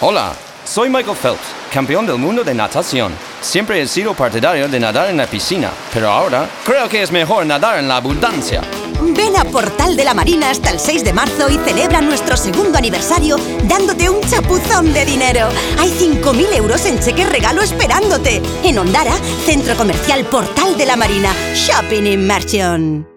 Hola, soy Michael Phelps, campeón del mundo de natación. Siempre he sido partidario de nadar en la piscina, pero ahora creo que es mejor nadar en la abundancia. Ven a Portal de la Marina hasta el 6 de marzo y celebra nuestro segundo aniversario dándote un chapuzón de dinero. Hay 5.000 euros en cheque regalo esperándote. En Ondara, Centro Comercial Portal de la Marina. Shopping Immersion.